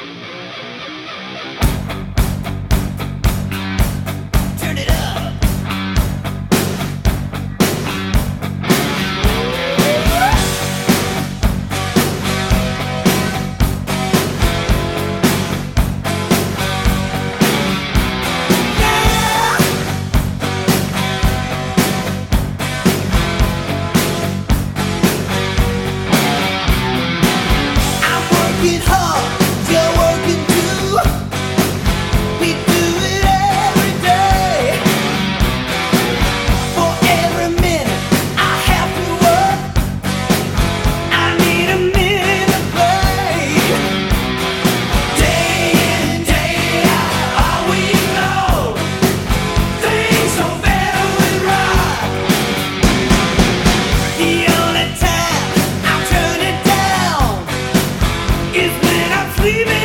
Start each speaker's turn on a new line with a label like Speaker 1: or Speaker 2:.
Speaker 1: thank you leaving.